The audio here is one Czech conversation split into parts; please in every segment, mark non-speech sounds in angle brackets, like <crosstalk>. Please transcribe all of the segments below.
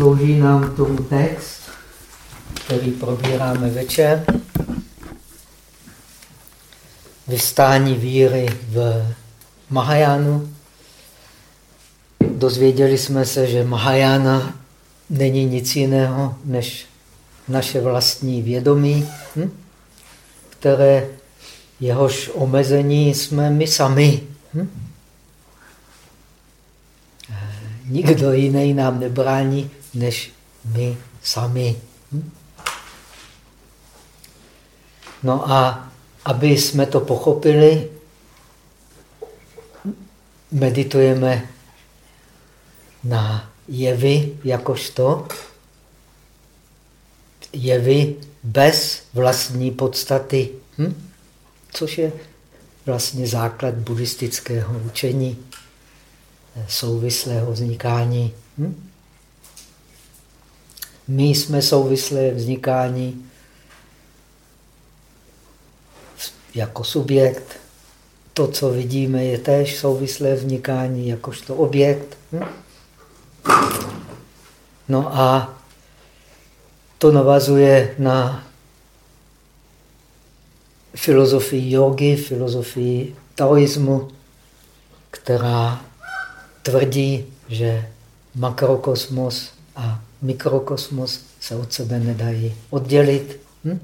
slouží nám tomu text, který probíráme večer. Vystání víry v Mahajánu. Dozvěděli jsme se, že Mahajána není nic jiného než naše vlastní vědomí, hm? které jehož omezení jsme my sami. Hm? Nikdo jiný nám nebrání, než my sami. Hm? No a aby jsme to pochopili, meditujeme na jevy jakožto jevy bez vlastní podstaty, hm? což je vlastně základ buddhistického učení souvislého vznikání. Hm? My jsme souvislé vznikání jako subjekt. To, co vidíme, je též souvislé vznikání jakožto objekt. Hm? No a to navazuje na filozofii jogy, filozofii taoismu, která tvrdí, že makrokosmos a mikrokosmos se od sebe nedají oddělit. Hm?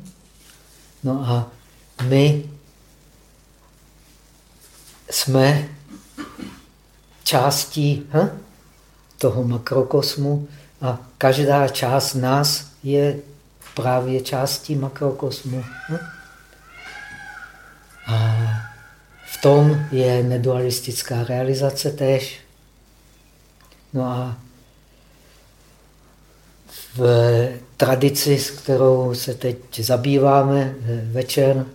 No a my jsme částí hm? toho makrokosmu a každá část nás je právě částí makrokosmu. Hm? A v tom je nedualistická realizace též. No a v tradici, s kterou se teď zabýváme večer,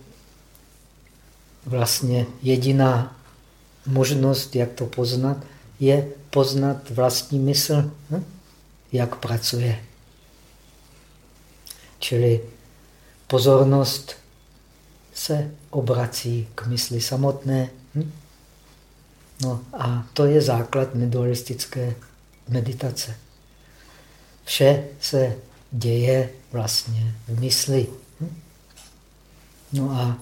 vlastně jediná možnost, jak to poznat, je poznat vlastní mysl, hm? jak pracuje. Čili pozornost se obrací k mysli samotné. Hm? No a to je základ nedualistické meditace. Vše se děje vlastně v mysli. Hm? No a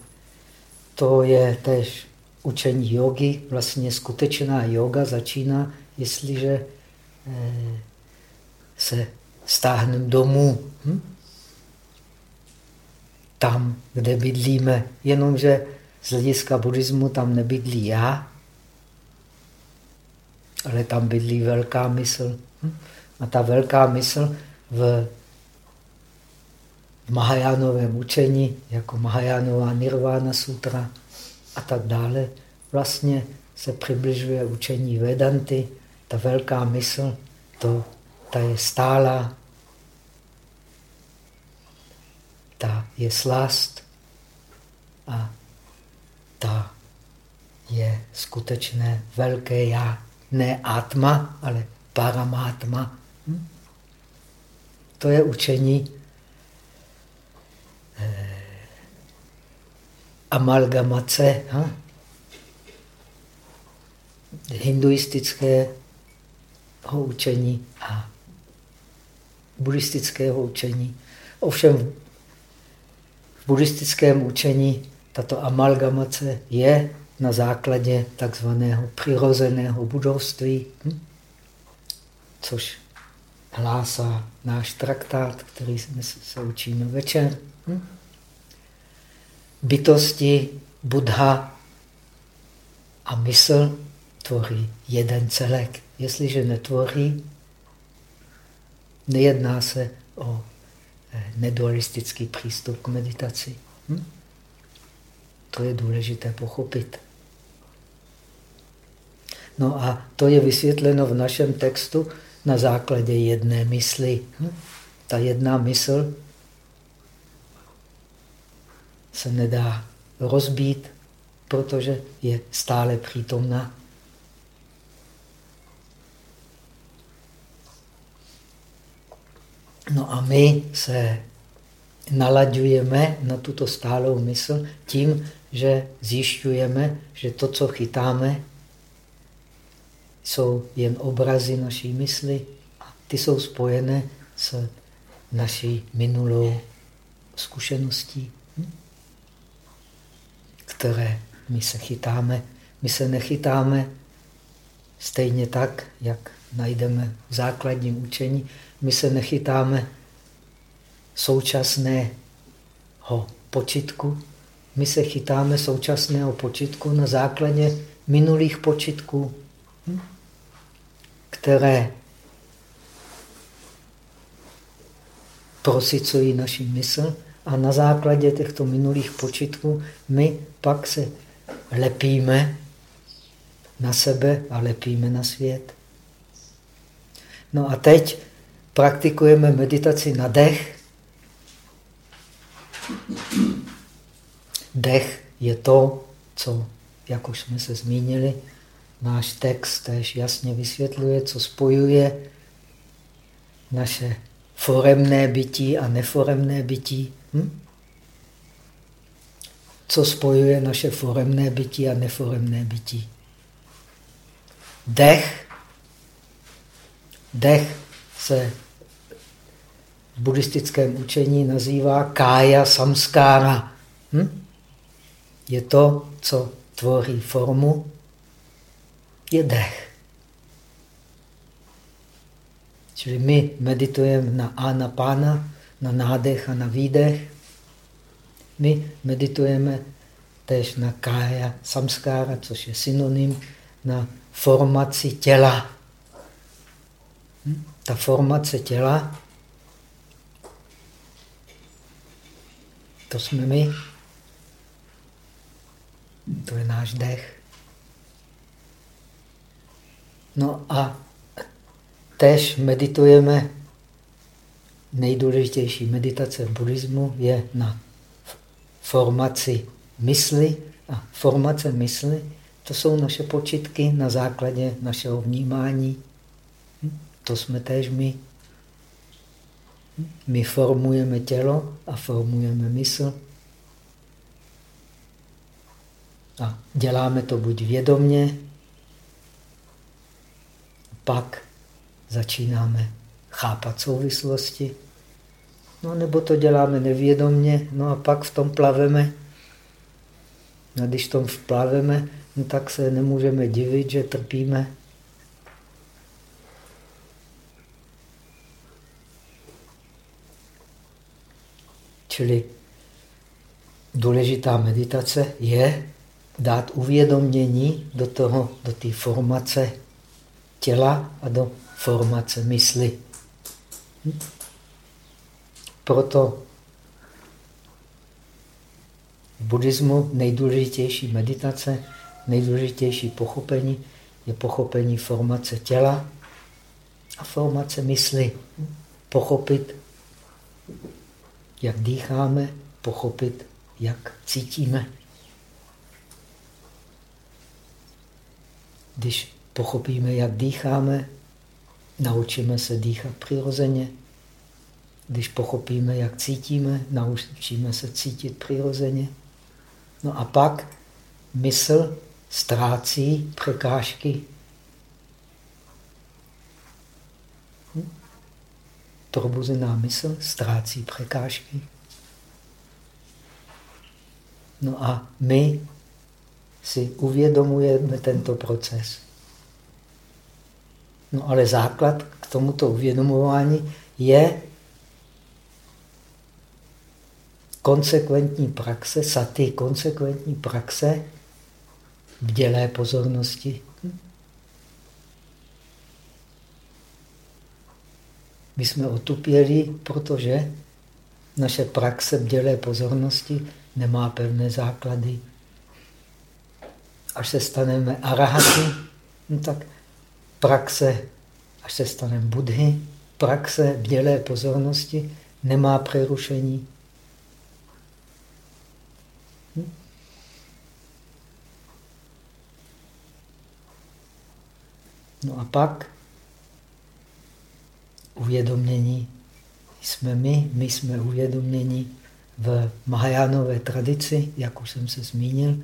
to je tež učení jogy. Vlastně skutečná yoga začíná, jestliže eh, se stáhneme domů. Hm? Tam, kde bydlíme. Jenomže z hlediska buddhismu tam nebydlí já, ale tam bydlí velká mysl. Hm? A ta velká mysl v Mahajánovém učení, jako Mahajánová Nirvana Sutra a tak dále, vlastně se přibližuje učení Vedanty. Ta velká mysl, to, ta je stála, ta je slast a ta je skutečné velké já ne atma, ale paramátma. To je učení eh, amalgamace hinduistického učení a buddhistického učení. Ovšem v buddhistickém učení tato amalgamace je na základě takzvaného přirozeného budovství, hm? což hlásá náš traktát, který jsme se učíme večer. Hm? Bytosti, Buddha a mysl tvoří jeden celek. Jestliže netvoří, nejedná se o eh, nedualistický přístup k meditaci. Hm? To je důležité pochopit. No a to je vysvětleno v našem textu na základě jedné mysli. Hm? Ta jedna mysl se nedá rozbít, protože je stále přítomná. No a my se nalaďujeme na tuto stálou mysl tím, že zjišťujeme, že to, co chytáme, jsou jen obrazy naší mysli. ty jsou spojené s naší minulou zkušeností, hm? které my se chytáme. My se nechytáme stejně tak, jak najdeme v základním učení. My se nechytáme současného počitku. My se chytáme současného počitku na základě minulých počitků? Které prosycují naši mysl a na základě těchto minulých počitků my pak se lepíme na sebe a lepíme na svět. No a teď praktikujeme meditaci na dech. Dech je to, co, jak už jsme se zmínili, náš text tež jasně vysvětluje, co spojuje naše foremné bytí a neforemné bytí. Hm? Co spojuje naše foremné bytí a neforemné bytí? Dech. Dech se v buddhistickém učení nazývá kája samskára. Hm? Je to, co tvoří formu, je dech. Čili my meditujeme na anapána, na nádech a na výdech. My meditujeme tež na kája samskára, což je synonym na formaci těla. Hm? Ta formace těla, to jsme my. To je náš dech. No a tež meditujeme, nejdůležitější meditace v buddhismu je na formaci mysli. A formace mysli, to jsou naše počitky na základě našeho vnímání. Hm? To jsme též my. Hm? My formujeme tělo a formujeme mysl. A děláme to buď vědomně, pak začínáme chápat souvislosti, no nebo to děláme nevědomně, no a pak v tom plaveme. A když v tom plaveme, no tak se nemůžeme divit, že trpíme. Čili důležitá meditace je dát uvědomění do toho, do té formace těla a do formace mysli. Proto v buddhismu nejdůležitější meditace, nejdůležitější pochopení je pochopení formace těla a formace mysli. Pochopit, jak dýcháme, pochopit, jak cítíme. Když pochopíme, jak dýcháme, naučíme se dýchat přirozeně. Když pochopíme, jak cítíme, naučíme se cítit přirozeně. No a pak mysl ztrácí překážky. Hm? Probuzená mysl ztrácí překážky. No a my si uvědomujeme tento proces. No ale základ k tomuto uvědomování je konsekventní praxe, saty, konsekventní praxe bdělé pozornosti. My jsme otupěli, protože naše praxe bdělé pozornosti nemá pevné základy. Až se staneme arahaty, no tak praxe, až se staneme budhy, praxe bdělé pozornosti nemá přerušení. Hm? No a pak uvědomění jsme my, my jsme uvědomění v Mahajánové tradici, jak už jsem se zmínil,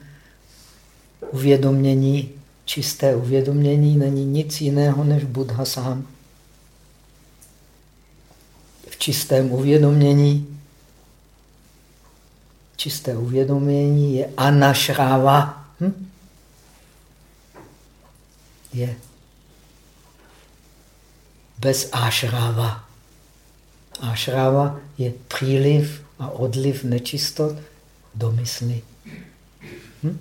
uvědomění čisté uvědomění není nic jiného než Buddha sám. čistém uvědomění. Čisté uvědomění je anašráva. Hm? Je bez ášráva. Ášráva je příliv a odliv nečistot do mysli. Hm?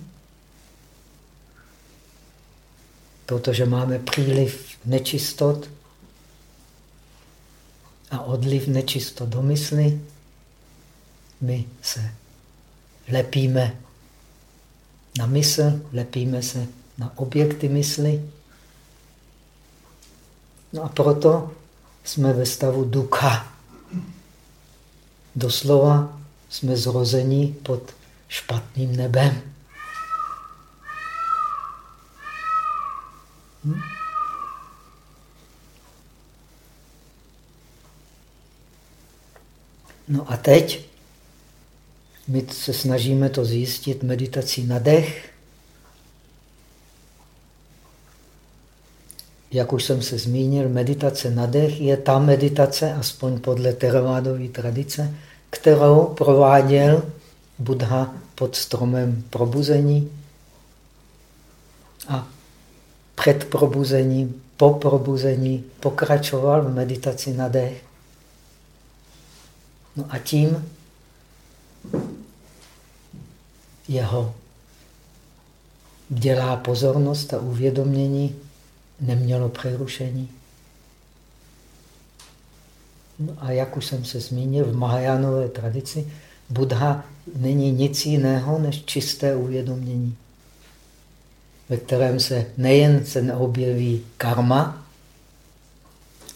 Protože máme příliv nečistot a odliv nečistot do mysli, my se lepíme na mysl, lepíme se na objekty mysli. No a proto jsme ve stavu ducha. Doslova jsme zrození pod špatným nebem. Hm? No a teď my se snažíme to zjistit meditací na dech. Jak už jsem se zmínil, meditace na dech je ta meditace, aspoň podle teravádové tradice, kterou prováděl Buddha pod stromem probuzení a před probuzením, po probuzení pokračoval v meditaci na dech. No a tím jeho dělá pozornost a uvědomění nemělo přerušení. No a jak už jsem se zmínil, v Mahajánové tradici Buddha není nic jiného než čisté uvědomění, ve kterém se nejen se neobjeví karma,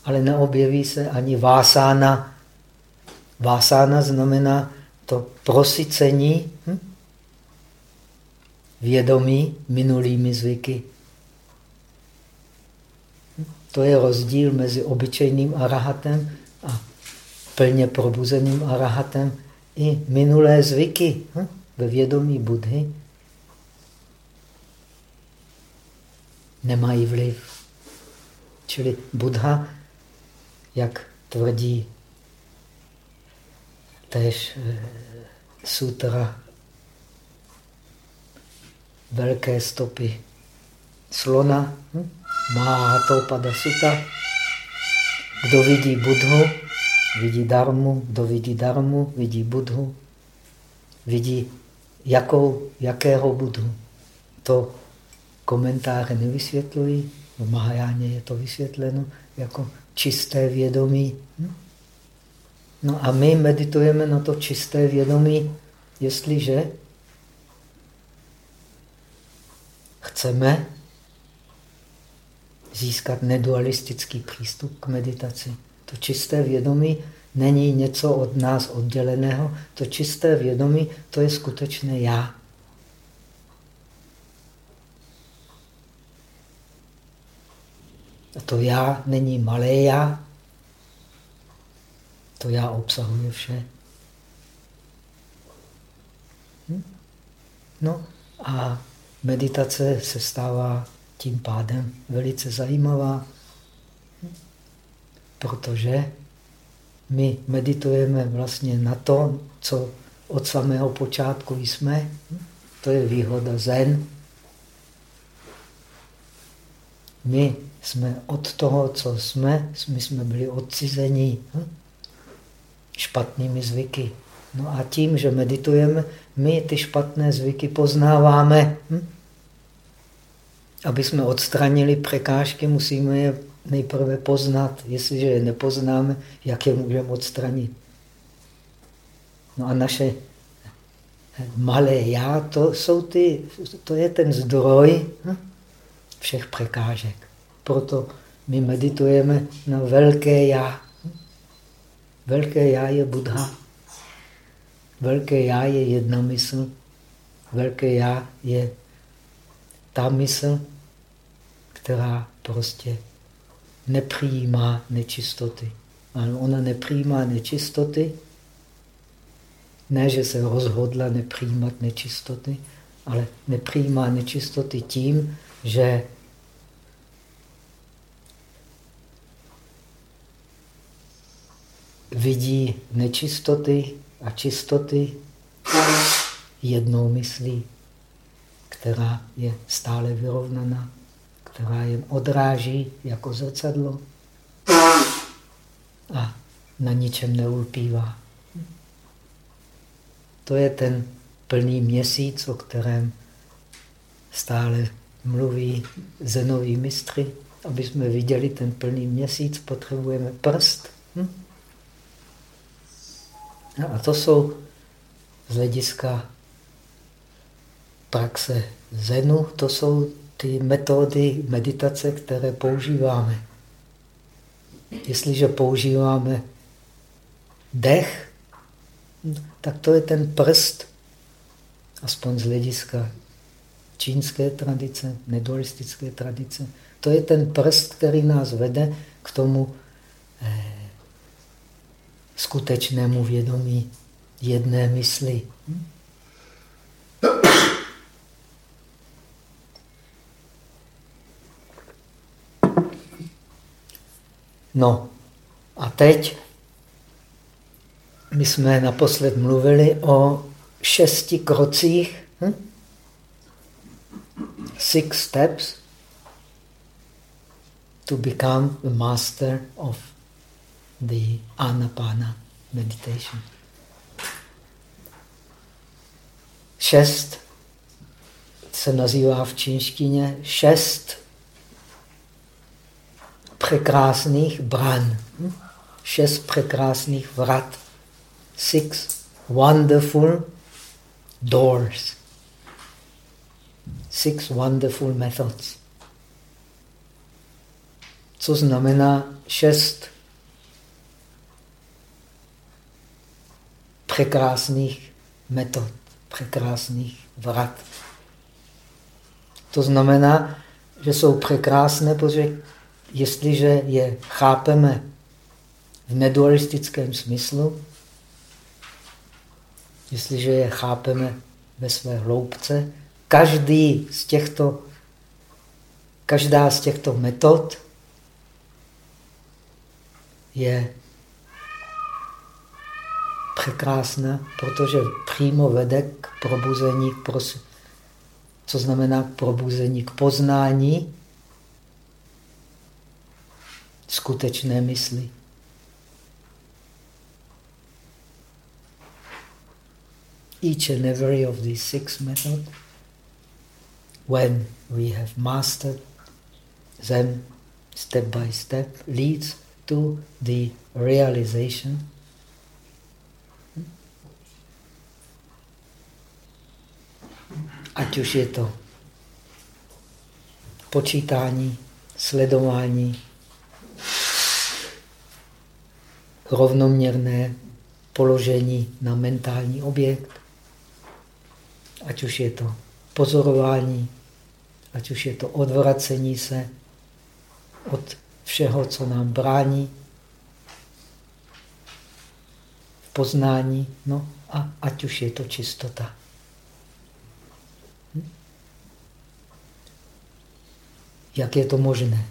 ale neobjeví se ani vásána. Vásána znamená to prosycení hm? vědomí minulými zvyky. To je rozdíl mezi obyčejným arahatem a plně probuzeným arahatem. I minulé zvyky hm? ve vědomí Budhy nemají vliv. Čili Buddha, jak tvrdí tež eh, sutra velké stopy slona, hm? má to pada suta. Kdo vidí Budhu, vidí darmu, kdo vidí darmu, vidí Budhu, vidí jakou, jakého Budhu. To komentáře nevysvětlují, v Mahajáně je to vysvětleno jako čisté vědomí. Hm? No a my meditujeme na to čisté vědomí, jestliže chceme získat nedualistický přístup k meditaci. To čisté vědomí není něco od nás odděleného. To čisté vědomí, to je skutečné já. To já není malé já, to já obsahuje vše. Hm? No a meditace se stává tím pádem velice zajímavá, hm? protože my meditujeme vlastně na to, co od samého počátku jsme. Hm? To je výhoda zen. My jsme od toho, co jsme, my jsme byli odcizení. Hm? špatnými zvyky. No a tím, že meditujeme, my ty špatné zvyky poznáváme. Hm? Aby jsme odstranili překážky, musíme je nejprve poznat. Jestliže je nepoznáme, jak je můžeme odstranit? No a naše malé já, to, jsou ty, to je ten zdroj hm? všech překážek. Proto my meditujeme na velké já. Velké já je Buddha. Velké já je jedna mysl. Velké já je ta mysl, která prostě nepřijímá nečistoty. Ale ona nepřijímá nečistoty, ne, že se rozhodla nepřijímat nečistoty, ale nepřijímá nečistoty tím, že vidí nečistoty a čistoty jednou myslí, která je stále vyrovnaná, která jen odráží jako zrcadlo a na ničem neulpívá. To je ten plný měsíc, o kterém stále mluví zenoví mistry. Aby jsme viděli ten plný měsíc, potřebujeme prst. Hm? No a to jsou z hlediska praxe zenu, to jsou ty metody meditace, které používáme. Jestliže používáme dech, tak to je ten prst, aspoň z hlediska čínské tradice, nedualistické tradice. To je ten prst, který nás vede k tomu eh, skutečnému vědomí jedné mysli. No a teď my jsme naposled mluvili o šesti krocích, hm? six steps to become the master of the Anapana meditation. Šest se nazývá v čínštině šest překrásných bran. Hm? Šest překrásných vrat. Six wonderful doors. Six wonderful methods. Co znamená šest překrásných metod, překrásných vrat. To znamená, že jsou překrásné, protože jestliže je chápeme v nedualistickém smyslu, jestliže je chápeme ve své hloubce, každý z těchto, každá z těchto metod je překrásná, protože přímo vede k probuzení, k pros... co znamená k probuzení, k poznání skutečné mysli. Each and every of these six methods, when we have mastered them step by step, leads to the realization ať už je to počítání, sledování, rovnoměrné položení na mentální objekt, ať už je to pozorování, ať už je to odvracení se od všeho, co nám brání v poznání, no a ať už je to čistota. Jak je to možné?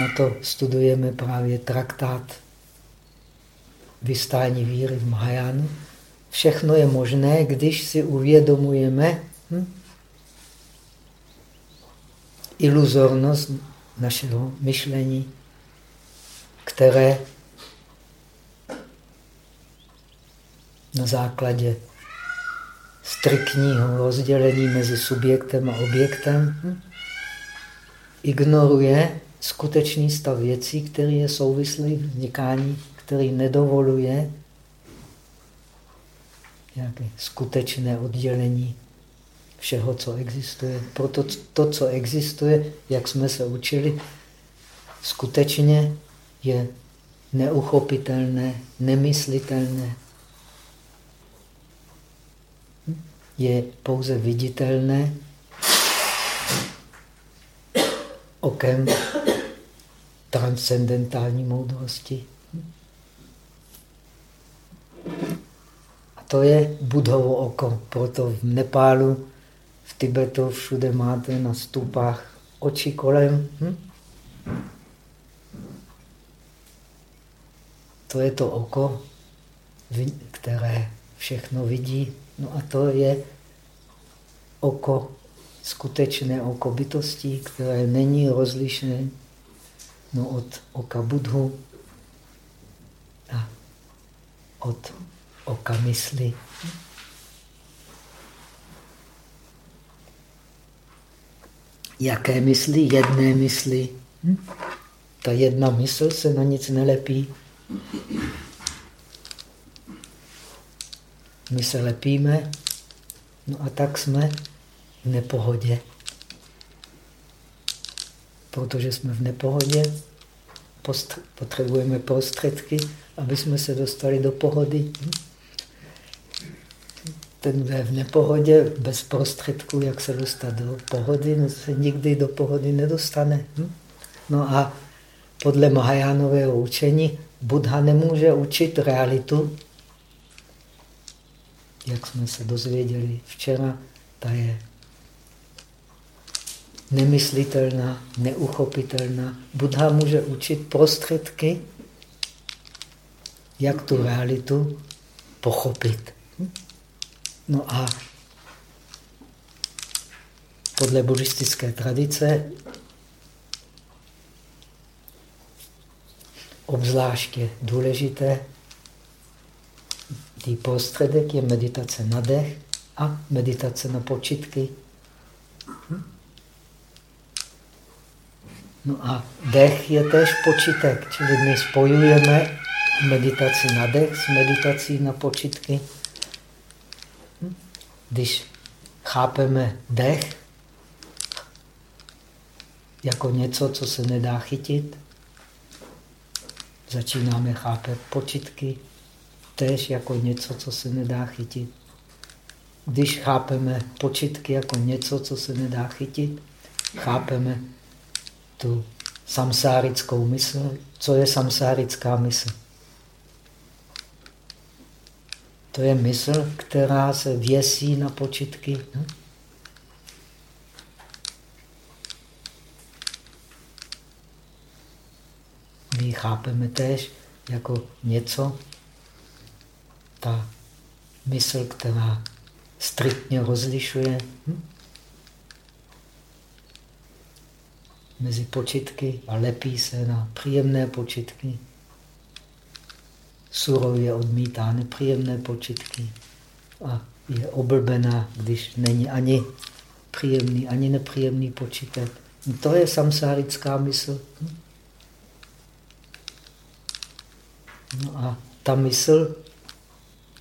Na to studujeme právě traktát vystání víry v Mahajánu. Všechno je možné, když si uvědomujeme hm, iluzornost našeho myšlení, které na základě striktního rozdělení mezi subjektem a objektem ignoruje skutečný stav věcí, který je souvislý vznikání, který nedovoluje nějaké skutečné oddělení všeho, co existuje. Proto to, co existuje, jak jsme se učili, skutečně je neuchopitelné, nemyslitelné. Je pouze viditelné okem transcendentální moudrosti. to je Budhovo oko. Proto v Nepálu, v Tibetu všude máte na stupách oči kolem. Hm? To je to oko, které všechno vidí. No a to je oko, skutečné oko bytostí, které není rozlišné no, od oka Budhu a od oka mysli. Jaké mysli? Jedné mysli. Hm? Ta jedna mysl se na nic nelepí. My se lepíme, no a tak jsme v nepohodě. Protože jsme v nepohodě, potřebujeme prostředky, aby jsme se dostali do pohody. Ten v nepohodě, bez prostředků, jak se dostat do pohody, no se nikdy do pohody nedostane. No a podle Mahajánového učení Buddha nemůže učit realitu, jak jsme se dozvěděli včera, ta je nemyslitelná, neuchopitelná. Buddha může učit prostředky, jak tu realitu pochopit. No a podle buddhistické tradice obzvláště důležité tý prostředek je meditace na dech a meditace na počitky. No a dech je tež počítek, čili my spojujeme meditaci na dech s meditací na počitky. Když chápeme dech jako něco, co se nedá chytit, začínáme chápet počitky tež jako něco, co se nedá chytit. Když chápeme počitky jako něco, co se nedá chytit, chápeme tu samsárickou mysl. Co je samsárická mysl? To je mysl, která se věsí na počitky. Hm? My ji chápeme též jako něco, ta mysl, která striktně rozlišuje hm? mezi počitky a lepí se na příjemné počitky. Surově odmítá nepříjemné počitky a je oblbená, když není ani příjemný, ani nepříjemný počitek. To je samsárická mysl. Hm? No a ta mysl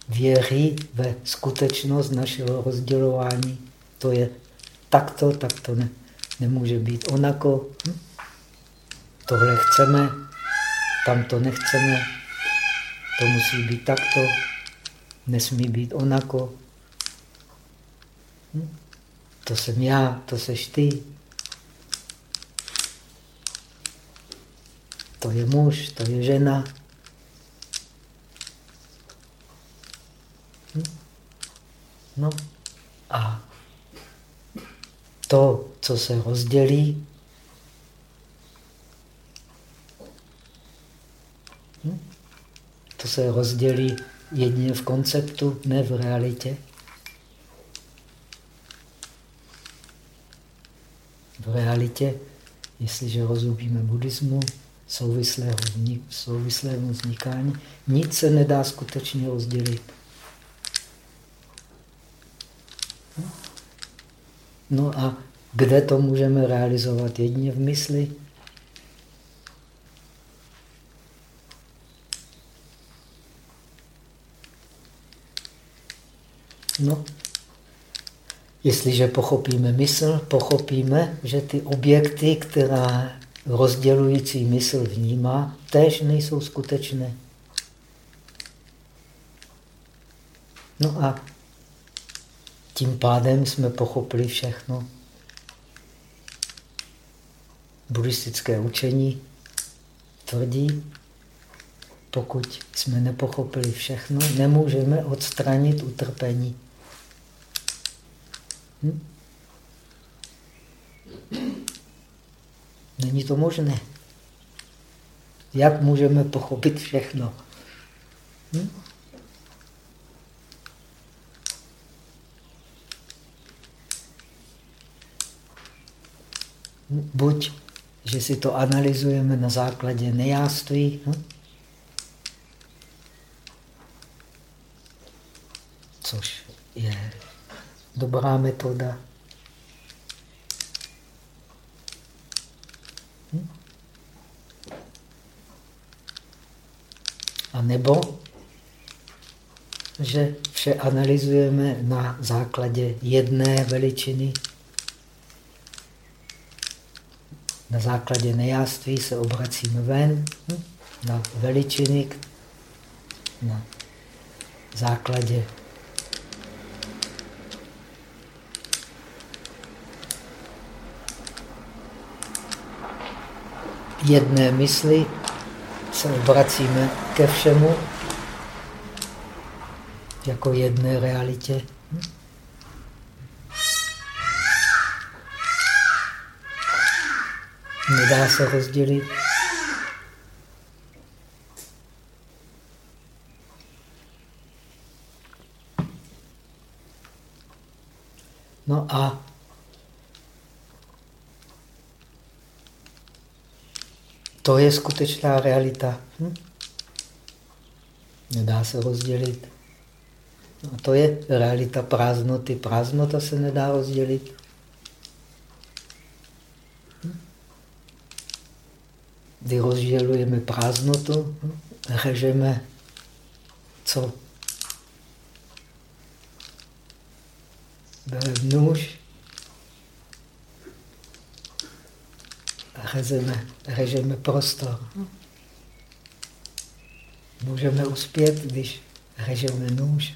věří ve skutečnost našeho rozdělování. To je takto, tak to ne, nemůže být onako. Hm? Tohle chceme, tam to nechceme, to musí být takto, nesmí být onako. Hm? To jsem já, to seš ty. To je muž, to je žena. No a to, co se rozdělí, hm? to se rozdělí jedině v konceptu, ne v realitě. V realitě, jestliže rozumíme buddhismu, souvislému vznikání, nic se nedá skutečně rozdělit. No a kde to můžeme realizovat? Jedině v mysli. No, jestliže pochopíme mysl, pochopíme, že ty objekty, která rozdělující mysl vnímá, též nejsou skutečné. No a tím pádem jsme pochopili všechno. Buddhistické učení tvrdí, pokud jsme nepochopili všechno, nemůžeme odstranit utrpení. Hm? Není to možné. Jak můžeme pochopit všechno? Hm? Buď, že si to analyzujeme na základě nejáství, hm? což je dobrá metoda. Hm? A nebo, že vše analyzujeme na základě jedné veličiny. Na základě nejáství se obracíme ven hm? na veličiny, na základě jedné mysli se obracíme ke všemu jako jedné realitě. Nedá se rozdělit. No a To je skutečná realita. Hm? Nedá se rozdělit. No a to je realita prázdnoty. Prázdnota se nedá rozdělit. Hm? Kdy rozdělujeme prázdnotu, řežeme co? Nůž řezeme, řežeme prostor. Můžeme uspět, když řežeme nůž,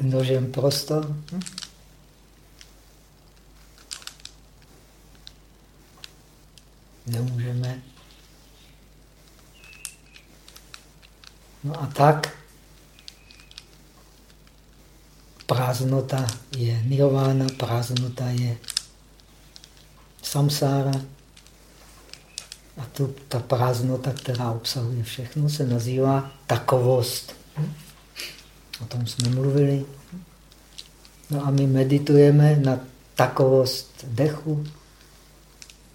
nožem prostor. Nemůžeme. No a tak prázdnota je nirvana, prázdnota je samsára. A tu, ta prázdnota, která obsahuje všechno, se nazývá takovost. O tom jsme mluvili. No a my meditujeme na takovost dechu,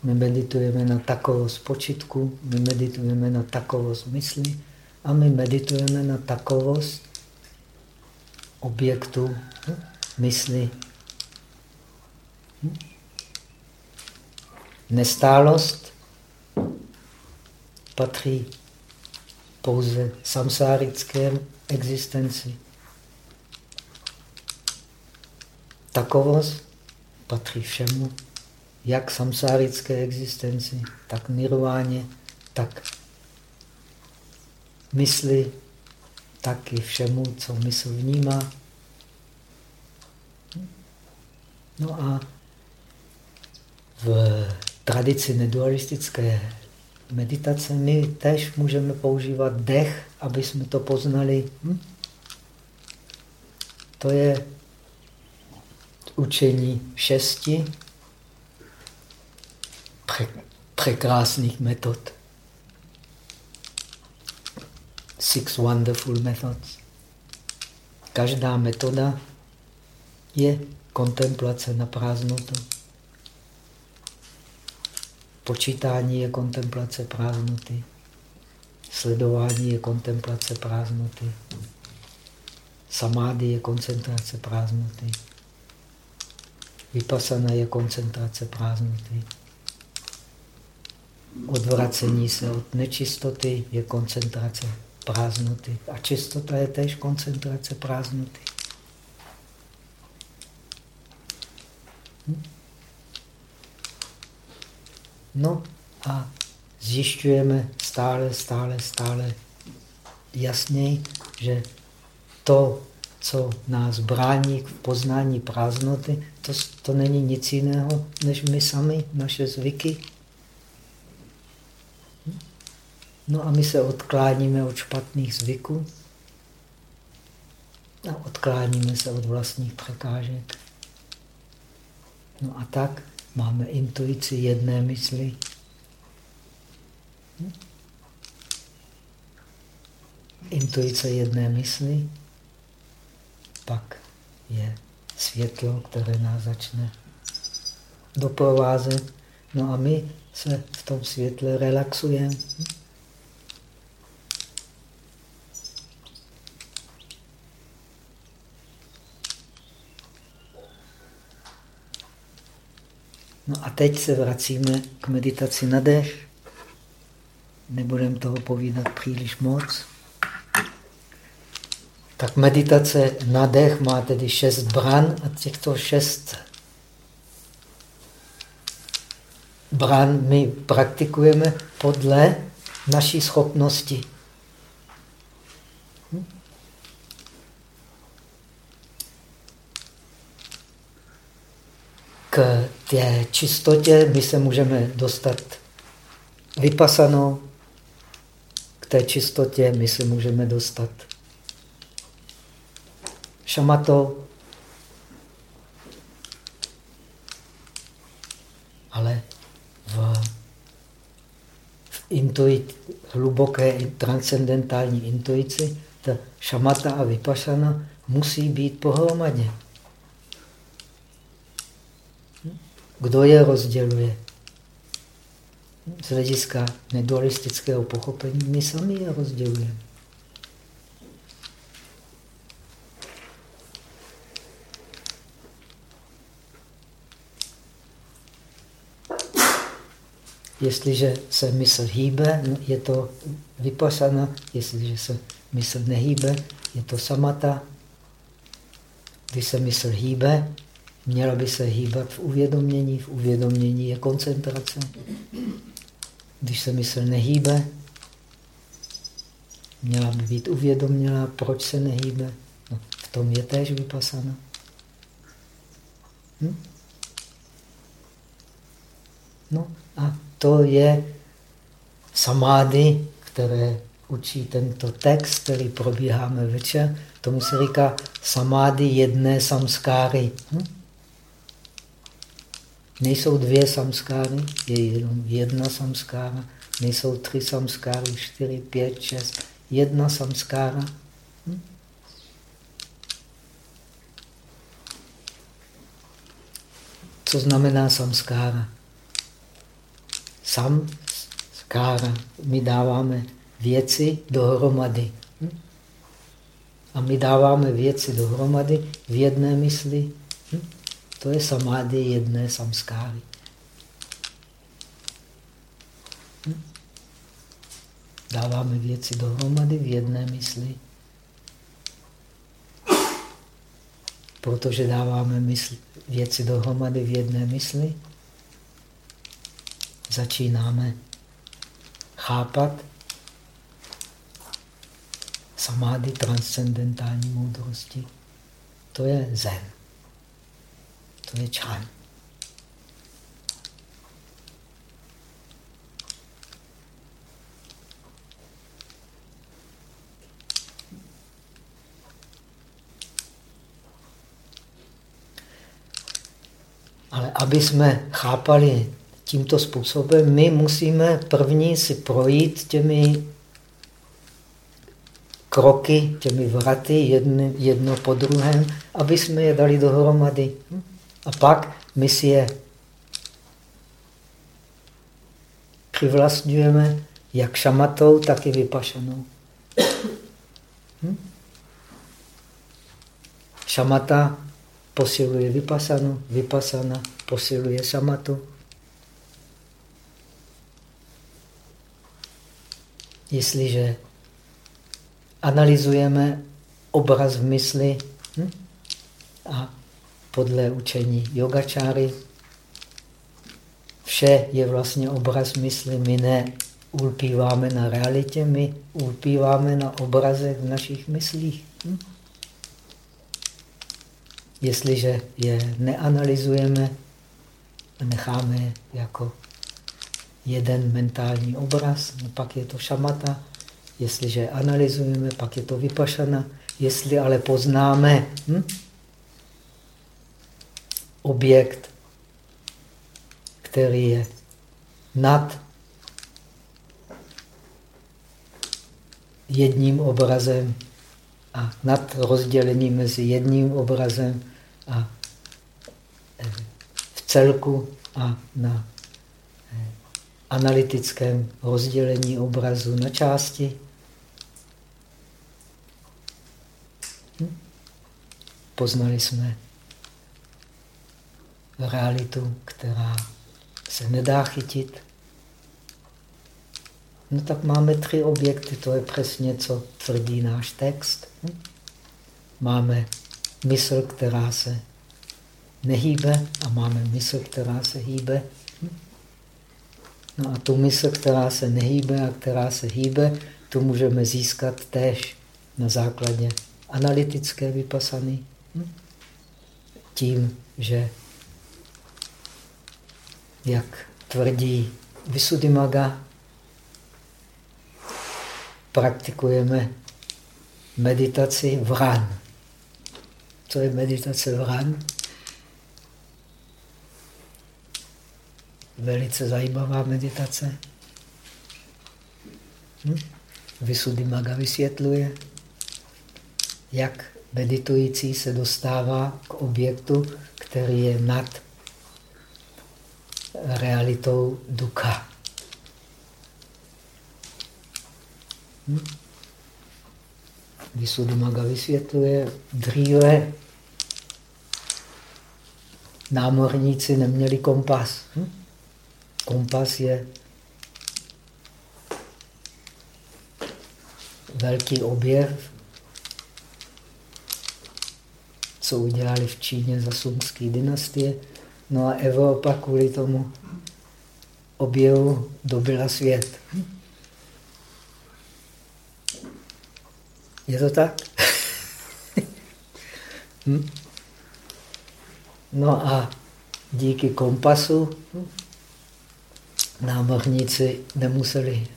my meditujeme na takovost počitku, my meditujeme na takovost mysli a my meditujeme na takovost objektu hm, mysli. Hm? Nestálost patří pouze samsárické existenci. Takovost patří všemu, jak samsárické existenci, tak nirváně, tak mysli, tak i všemu, co mysl vnímá. No a v tradici nedualistické meditace my tež můžeme používat dech, aby jsme to poznali. Hm? To je učení šesti překrásných metod. Six wonderful methods. Každá metoda je kontemplace na prázdnotu. Počítání je kontemplace prázdnoty. Sledování je kontemplace prázdnoty. Samády je koncentrace prázdnoty. Vypasana je koncentrace prázdnoty. Odvracení se od nečistoty je koncentrace prázdnoty. A čistota je též koncentrace prázdnoty. Hm? No a zjišťujeme stále, stále, stále jasněji, že to, co nás brání v poznání prázdnoty, to, to není nic jiného, než my sami, naše zvyky. No a my se odkláníme od špatných zvyků a odkláníme se od vlastních překážek. No a tak máme intuici jedné mysli. Intuice jedné mysli, pak je světlo, které nás začne doprovázet. No a my se v tom světle relaxujeme. No a teď se vracíme k meditaci na dech. Nebudeme toho povídat příliš moc. Tak meditace na dech má tedy šest bran a těchto šest bran my praktikujeme podle naší schopnosti. K té čistotě my se můžeme dostat vypasanou, k té čistotě my se můžeme dostat. Šamatou, ale v, v intuit, hluboké transcendentální intuici ta šamata a vypašana musí být pohromadě. Kdo je rozděluje? Z hlediska nedualistického pochopení my sami je rozdělujeme. Jestliže se mysl hýbe, je to vypasana. Jestliže se mysl nehýbe, je to samata. Když se mysl hýbe, měla by se hýbat v uvědomění. V uvědomění je koncentrace. Když se mysl nehýbe, měla by být uvědomělá, proč se nehýbe. No, v tom je též vypasana. Hm? No a to je samády, které učí tento text, který probíháme večer. Tomu se říká samády jedné samskáry. Hm? Nejsou dvě samskáry, je jenom jedna samskára. Nejsou tři samskáry, čtyři, pět, šest. Jedna samskára. Hm? Co znamená samskára? Samskára. My dáváme věci dohromady. Hm? A my dáváme věci dohromady v jedné mysli. To je samády jedné samskáry. Hm? Dáváme věci dohromady v jedné mysli. Protože dáváme mysl, věci dohromady v jedné mysli, začínáme chápat samády transcendentální moudrosti. To je zen. To je čan. Ale aby jsme chápali tímto způsobem, my musíme první si projít těmi kroky, těmi vraty, jedno, jedno po druhém, aby jsme je dali dohromady. A pak my si je přivlastňujeme jak šamatou, tak i vypašanou. Hm? Šamata posiluje vypasanu, vypasana posiluje šamatu. Jestliže analyzujeme obraz v mysli hm? a podle učení yogačáry. Vše je vlastně obraz mysli. My ne ulpíváme na realitě, my ulpíváme na obrazech v našich myslích. Hm? Jestliže je neanalyzujeme, necháme je jako jeden mentální obraz, no pak je to šamata. Jestliže analyzujeme, pak je to vypašana. Jestli ale poznáme, hm? Objekt který je nad jedním obrazem a nad rozdělením mezi jedním obrazem a eh, v celku a na eh, analytickém rozdělení obrazu na části. Hm? Poznali jsme realitu, která se nedá chytit. No tak máme tři objekty, to je přesně, co tvrdí náš text. Hm? Máme mysl, která se nehýbe a máme mysl, která se hýbe. Hm? No a tu mysl, která se nehýbe a která se hýbe, tu můžeme získat též na základě analytické vypasany. Hm? Tím, že jak tvrdí Visuddhimaga, praktikujeme meditaci vran. Co je meditace vran? Velice zajímavá meditace. Hm? Visuddhimaga vysvětluje, jak meditující se dostává k objektu, který je nad realitou ducha. Hm? Visuddhimaga vysvětluje, dříve námorníci neměli kompas. Hm? Kompas je velký objev, co udělali v Číně za sumské dynastie. No a Evropa kvůli tomu objevu dobila svět. Je to tak? <laughs> hm? No a díky kompasu námořníci nemuseli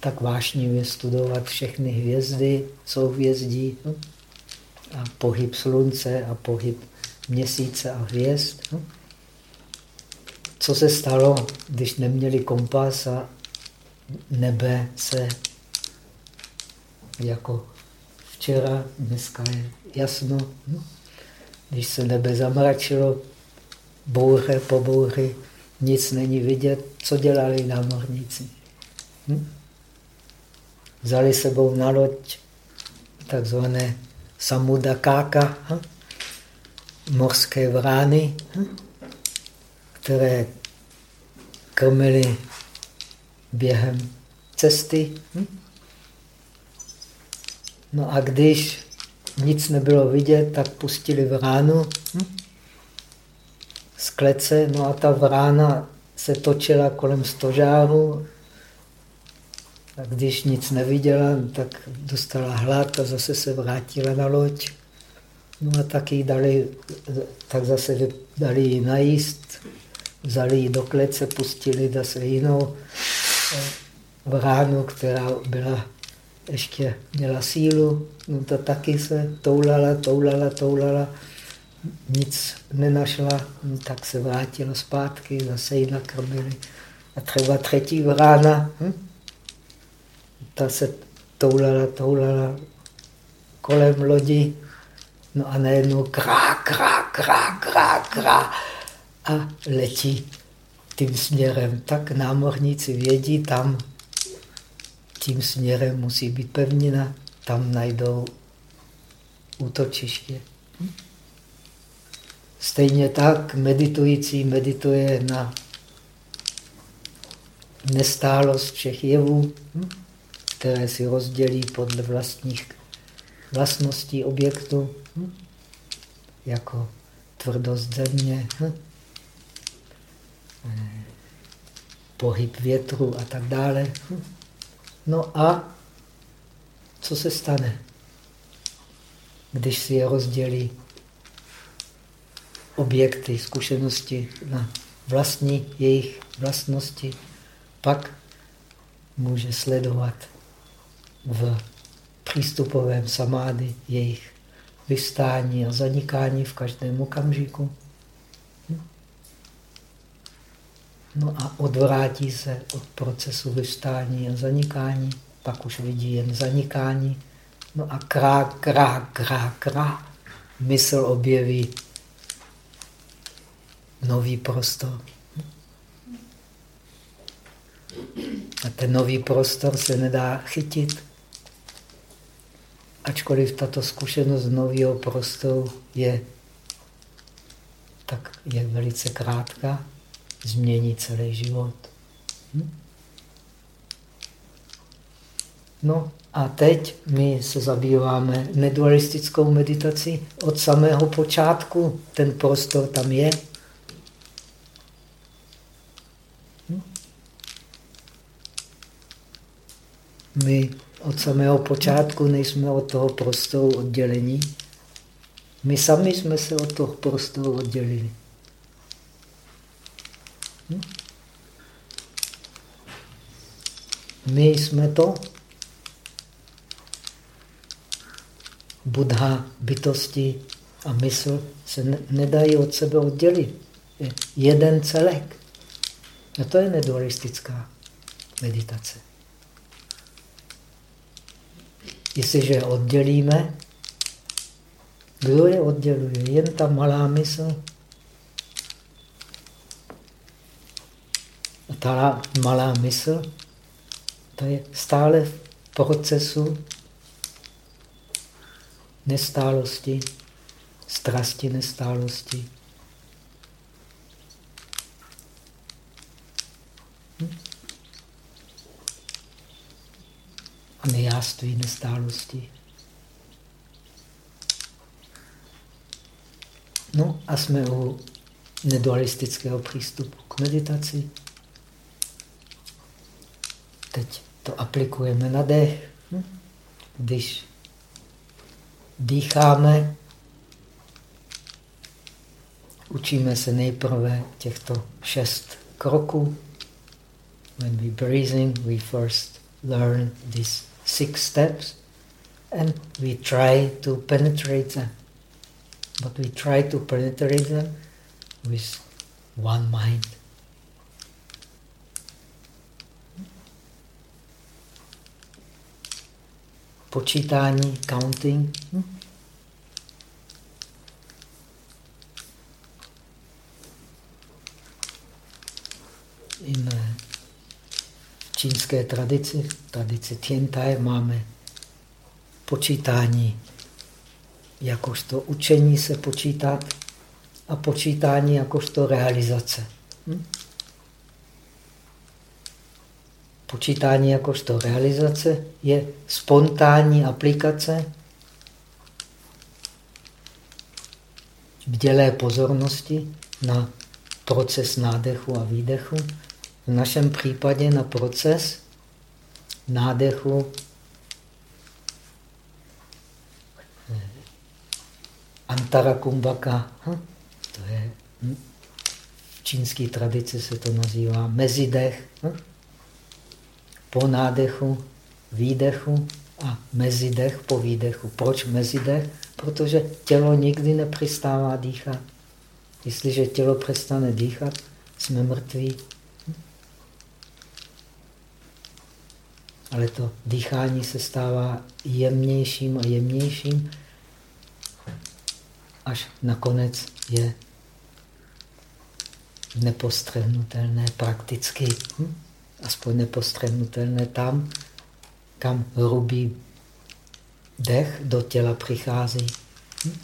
tak vášnivě studovat všechny hvězdy, souhvězdí hm? a pohyb slunce a pohyb měsíce a hvězd. Hm? Co se stalo, když neměli kompas a nebe se jako včera, dneska je jasno. Hm? Když se nebe zamračilo, bouře po bouři, nic není vidět, co dělali námorníci. Hm? Vzali sebou na loď takzvané samudakáka, hm? Mořské vrány, které krmily během cesty. No a když nic nebylo vidět, tak pustili vránu z klece, no a ta vrána se točila kolem stožáru a když nic neviděla, tak dostala hlad a zase se vrátila na loď. No a taky dali, tak zase dali ji najíst, vzali ji do klece, pustili zase jinou vránu, která byla ještě měla sílu, no to taky se toulala, toulala, toulala, nic nenašla, no tak se vrátila zpátky, zase ji nakrmili. A třeba třetí vrána, hm? ta se toulala, toulala kolem lodi, no a najednou krá, krá, krá, krá, krá a letí tím směrem. Tak námořníci vědí, tam tím směrem musí být pevnina, tam najdou útočiště. Stejně tak meditující medituje na nestálost všech jevů, které si rozdělí podle vlastních vlastností objektu, jako tvrdost země, pohyb větru a tak dále. No a co se stane, když si je rozdělí objekty, zkušenosti na vlastní jejich vlastnosti, pak může sledovat v přístupovém samády jejich vystání a zanikání v každém okamžiku. No a odvrátí se od procesu vystání a zanikání, pak už vidí jen zanikání. No a krá, krá, krá, krá, mysl objeví nový prostor. A ten nový prostor se nedá chytit. Ačkoliv tato zkušenost nového prostoru je, tak je velice krátká, změní celý život. Hm? No a teď my se zabýváme nedualistickou meditací od samého počátku. Ten prostor tam je. My od samého počátku nejsme od toho prostoru oddělení. My sami jsme se od toho prostoru oddělili. Hm? My jsme to. Buddha, bytosti a mysl se nedají od sebe oddělit. Je jeden celek. A to je nedualistická meditace. Jestliže oddělíme, kdo je odděluje? Jen ta malá mysl. A ta malá mysl, to je stále v procesu nestálosti, strasti nestálosti. A nejáství nestálosti. No a jsme u nedualistického přístupu k meditaci. Teď to aplikujeme na dech. Hm? Když dýcháme, učíme se nejprve těchto šest kroků. When we breathing, we first learn this six steps and we try to penetrate them. But we try to penetrate them with one mind. Počítání, counting. Hm? Čínské tradici, tradici Tiantai, máme počítání jakožto učení se počítat a počítání jakožto realizace. Hm? Počítání jakožto realizace je spontánní aplikace bdělé pozornosti na proces nádechu a výdechu v našem případě na proces nádechu Antara Kumbhaka. Hm? To je, v čínské tradici se to nazývá mezidech. Hm? Po nádechu, výdechu a mezidech po výdechu. Proč mezidech? Protože tělo nikdy nepřestává dýchat. Jestliže tělo přestane dýchat, jsme mrtví. Ale to dýchání se stává jemnějším a jemnějším, až nakonec je nepostřehnutelné prakticky. Hm? Aspoň nepostřehnutelné tam, kam hrubý dech do těla přichází. Hm?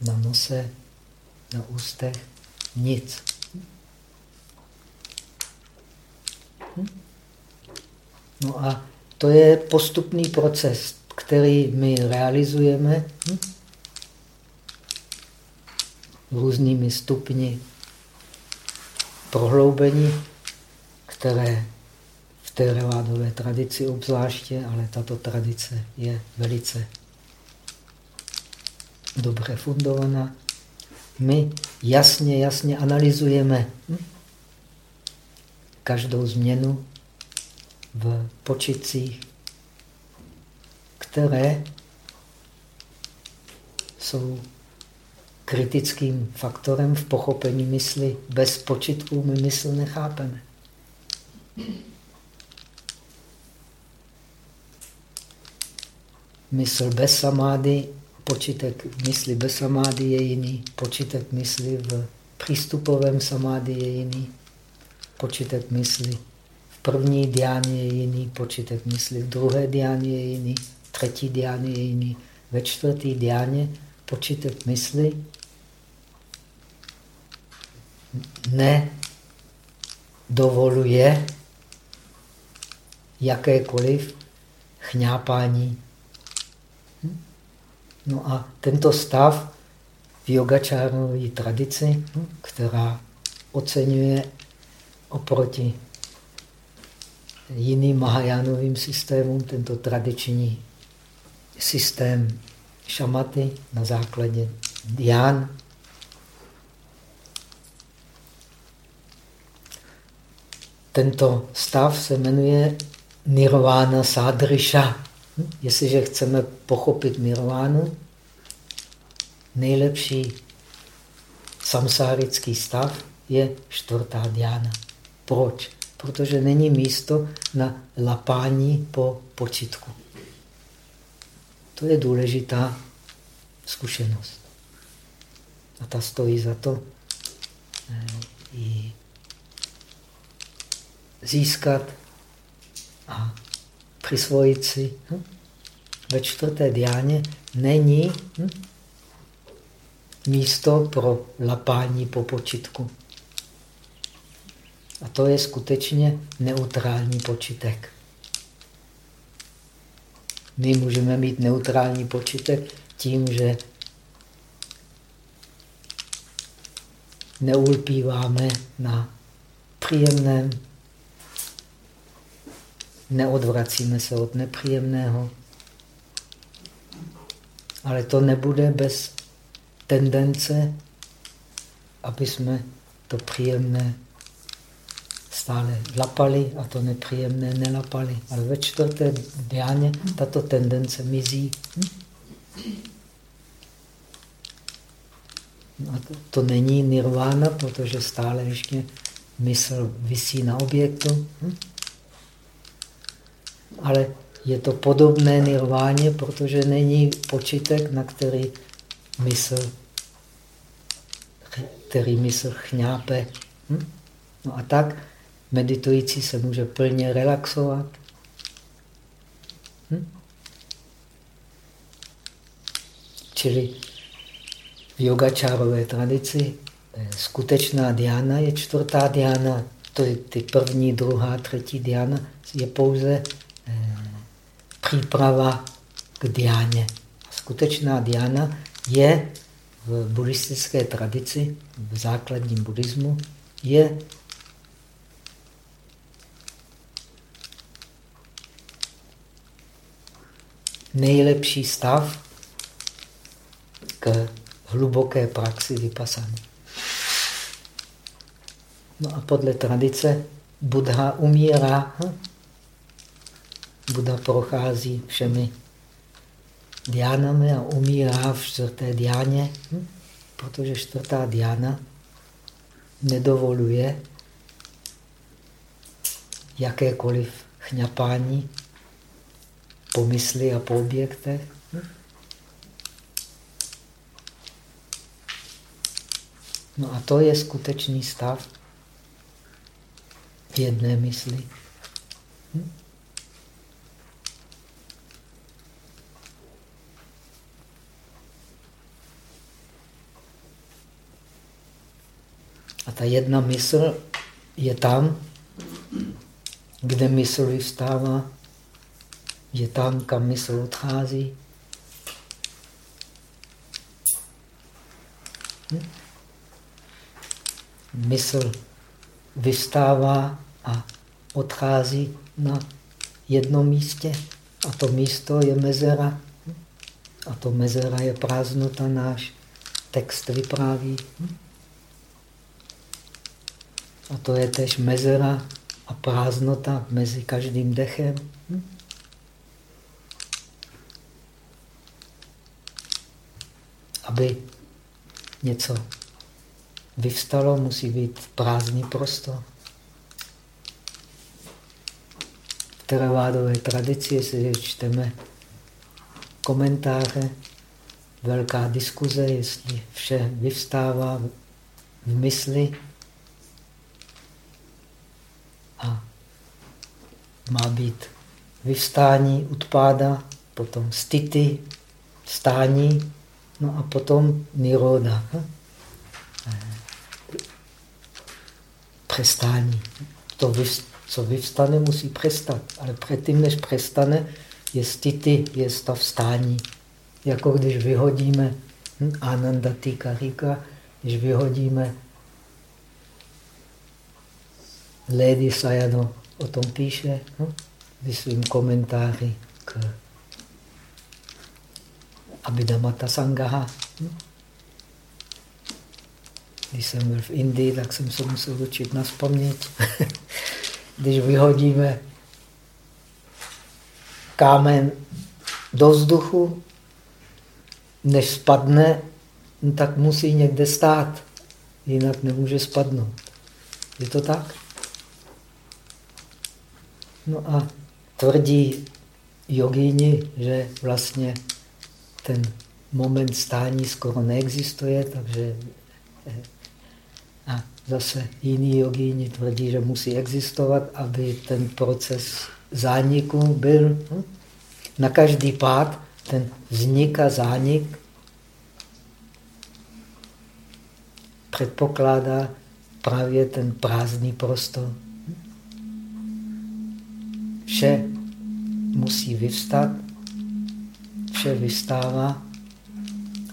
Na nose, na ústech, nic. Hm? No a to je postupný proces, který my realizujeme hm? různými stupni prohloubení, které v teravádové tradici obzvláště, ale tato tradice je velice dobře fundovaná. My jasně, jasně analyzujeme každou změnu v počitcích, které jsou kritickým faktorem v pochopení mysli. Bez počitku my mysl nechápeme. Mysl bez samády, počítek mysli bez samády je jiný, počítek mysli v přístupovém samády je jiný, počítek mysli první diáně je jiný, počítek mysli druhé diáně je jiný, třetí diáně je jiný, ve čtvrtý diáně počítek mysli ne dovoluje jakékoliv chňápání. No a tento stav v yogačárové tradici, která oceňuje oproti jiným Mahajánovým systémům tento tradiční systém šamaty na základě dián, Tento stav se jmenuje nirvana sadrisha. Jestliže chceme pochopit nirvánu, nejlepší samsárický stav je čtvrtá diána. Proč? Protože není místo na lapání po počitku. To je důležitá zkušenost. A ta stojí za to eh, i získat a přisvojit si. Hm? Ve čtvrté diáně není hm? místo pro lapání po počitku. A to je skutečně neutrální počitek. My můžeme mít neutrální počitek tím, že neulpíváme na příjemném neodvracíme se od nepříjemného. Ale to nebude bez tendence, aby jsme to příjemné stále lapali a to nepříjemné nelapali. Ale ve čtvrté diáně tato tendence mizí. No a to, to není nirvána, protože stále ještě mysl visí na objektu. Ale je to podobné nirváně, protože není počítek, na který mysl, který mysl chňápe. Hm? No a tak meditující se může plně relaxovat. Hm? Čili v yogačárové tradici eh, skutečná diana je čtvrtá diana. To je ty první, druhá, třetí diana je pouze příprava k diáně. Skutečná diána je v buddhistické tradici, v základním buddhismu, je nejlepší stav k hluboké praxi vypasany. No a podle tradice Buddha umírá hm? Buda prochází všemi diánami a umírá v čtvrté diáně, hm? protože čtvrtá diána nedovoluje jakékoliv chňapání po mysli a po objektech. No a to je skutečný stav jedné mysli. Hm? A ta jedna mysl je tam, kde mysl vystává, je tam, kam mysl odchází. Hm? Mysl vystává a odchází na jednom místě. A to místo je mezera. Hm? A to mezera je prázdnota náš text vypráví. Hm? A to je tež mezera a prázdnota mezi každým dechem. Aby něco vyvstalo, musí být prázdný prostor. V teravádové tradici, jestli čteme komentáře, velká diskuze, jestli vše vyvstává v mysli a má být vyvstání, odpáda, potom stity, stání, no a potom niroda. Přestání. To, co vyvstane, musí přestat. Ale předtím, než přestane, je stity, je stav stání. Jako když vyhodíme hm, Ananda Tika říká, když vyhodíme Lady Sayano o tom píše hm, svým komentáři k Abhidhamata Sangaha. Hm. Když jsem byl v Indii, tak jsem se musel učit na vzpomnět. <laughs> Když vyhodíme kámen do vzduchu, než spadne, no tak musí někde stát, jinak nemůže spadnout. Je to tak? No a tvrdí jogíni, že vlastně ten moment stání skoro neexistuje, takže eh, a zase jiný jogíni tvrdí, že musí existovat, aby ten proces zániku byl. Hm? Na každý pád ten vznik a zánik předpokládá právě ten prázdný prostor. Vše musí vyvstat, vše vystává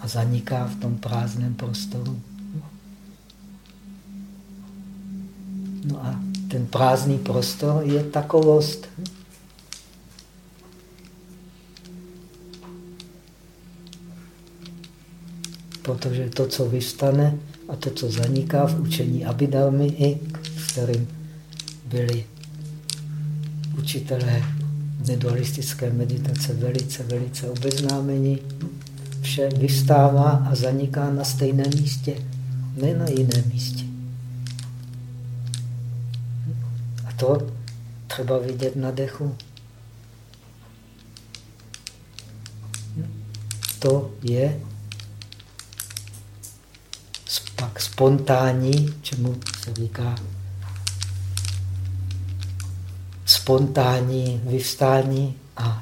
a zaniká v tom prázdném prostoru. No a ten prázdný prostor je takovost. Protože to, co vystane a to, co zaniká v učení Abhidharmy, i s kterým byli učitelé nedualistické meditace velice, velice obeznámení, vše vystává a zaniká na stejném místě, ne na jiném místě. A to třeba vidět na dechu. To je pak spontánní, čemu se říká spontánní vyvstání a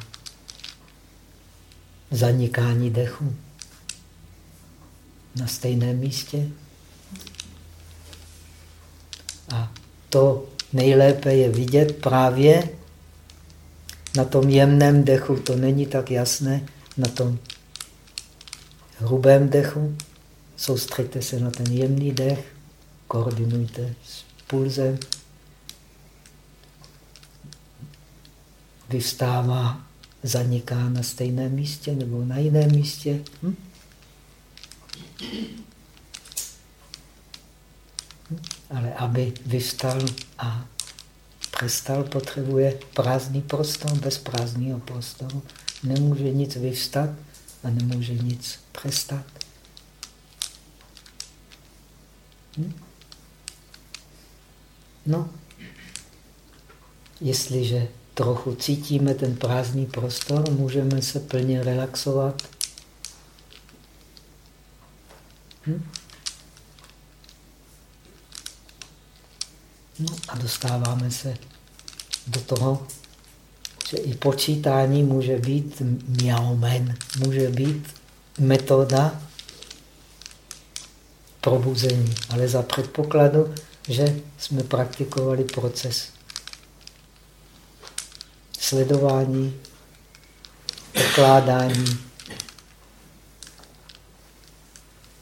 zanikání dechu na stejném místě. A to nejlépe je vidět právě na tom jemném dechu. To není tak jasné na tom hrubém dechu. Soustřeďte se na ten jemný dech, koordinujte s pulzem. Vystává, zaniká na stejném místě nebo na jiném místě. Hm? Ale aby vystal a přestal, potřebuje prázdný prostor. Bez prázdného prostoru nemůže nic vyvstat a nemůže nic přestat. Hm? No, jestliže trochu cítíme ten prázdný prostor, můžeme se plně relaxovat. Hm? No a dostáváme se do toho, že i počítání může být miaumen, může být metoda probuzení, ale za předpokladu, že jsme praktikovali proces sledování, pokládání,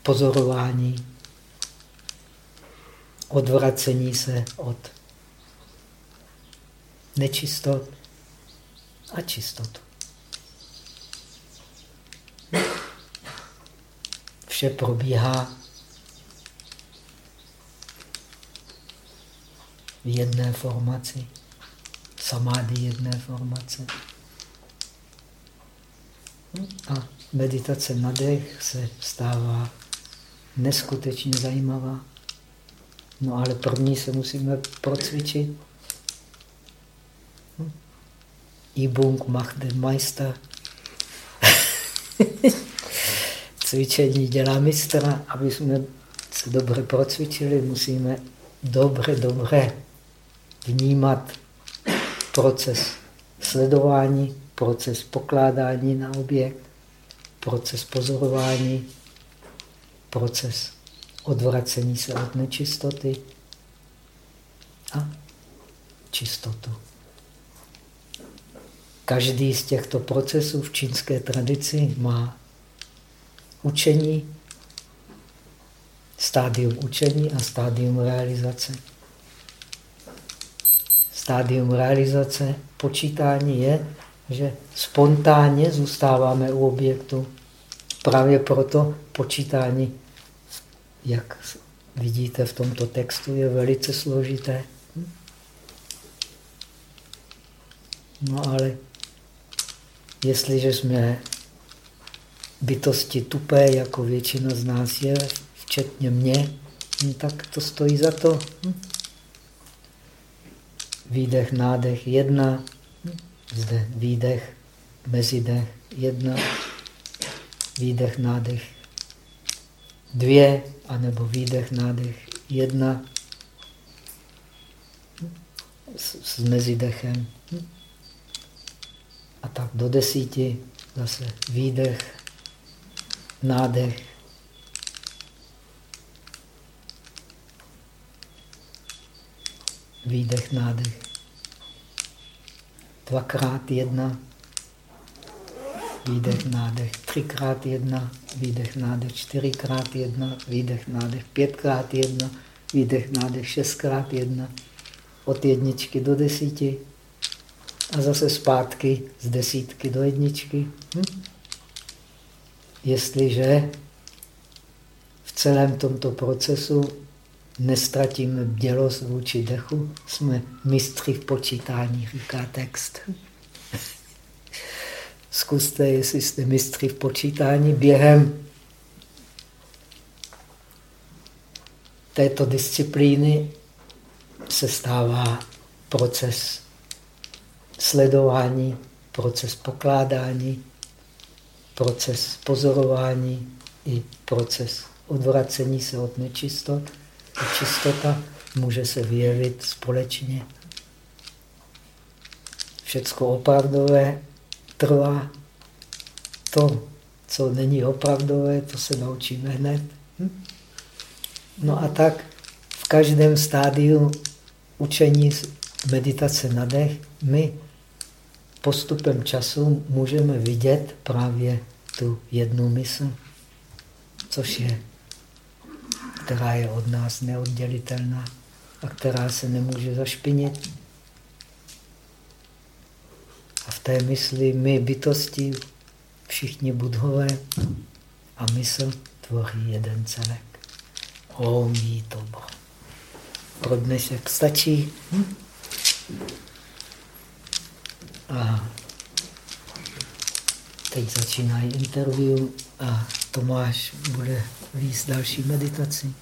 pozorování, odvracení se od nečistot a čistot. Vše probíhá v jedné formaci, samády jedné formace. A meditace na dech se stává neskutečně zajímavá. No ale první se musíme procvičit. Hm? Übung macht den Meister. <laughs> Cvičení dělá mistra. Aby jsme se dobře procvičili, musíme dobře, dobře vnímat proces sledování, proces pokládání na objekt, proces pozorování, proces odvracení se od nečistoty a čistotu. Každý z těchto procesů v čínské tradici má učení, stádium učení a stádium realizace. Stádium realizace počítání je, že spontánně zůstáváme u objektu. Právě proto počítání, jak vidíte v tomto textu, je velice složité. No ale jestliže jsme bytosti tupé, jako většina z nás je, včetně mě, no tak to stojí za to. Výdech, nádech, jedna. Zde výdech, mezidech, jedna. Výdech, nádech, dvě, anebo výdech, nádech, jedna. S, s mezidechem. A tak do desíti zase výdech, nádech, výdech, nádech. Dvakrát jedna, výdech, nádech. Třikrát jedna, výdech, nádech. Čtyřikrát jedna, výdech, nádech. Pětkrát jedna, výdech, nádech. Šestkrát jedna. Od jedničky do desíti. A zase zpátky z desítky do jedničky. Hm? Jestliže v celém tomto procesu nestratíme bdělost vůči dechu, jsme mistři v počítání, říká text. <laughs> Zkuste, jestli jste mistři v počítání během této disciplíny se stává proces sledování, proces pokládání, proces pozorování i proces odvracení se od nečistot. A čistota může se vyjevit společně. Všecko opravdové trvá. To, co není opravdové, to se naučíme hned. Hm? No a tak v každém stádiu učení meditace na dech my postupem času můžeme vidět právě tu jednu mysl, což je, která je od nás neoddělitelná a která se nemůže zašpinit. A v té mysli my bytosti, všichni budhové a mysl tvoří jeden celek. Omí to Pro dnešek stačí. Hm? A teď začínají interview a Tomáš bude víc další meditaci.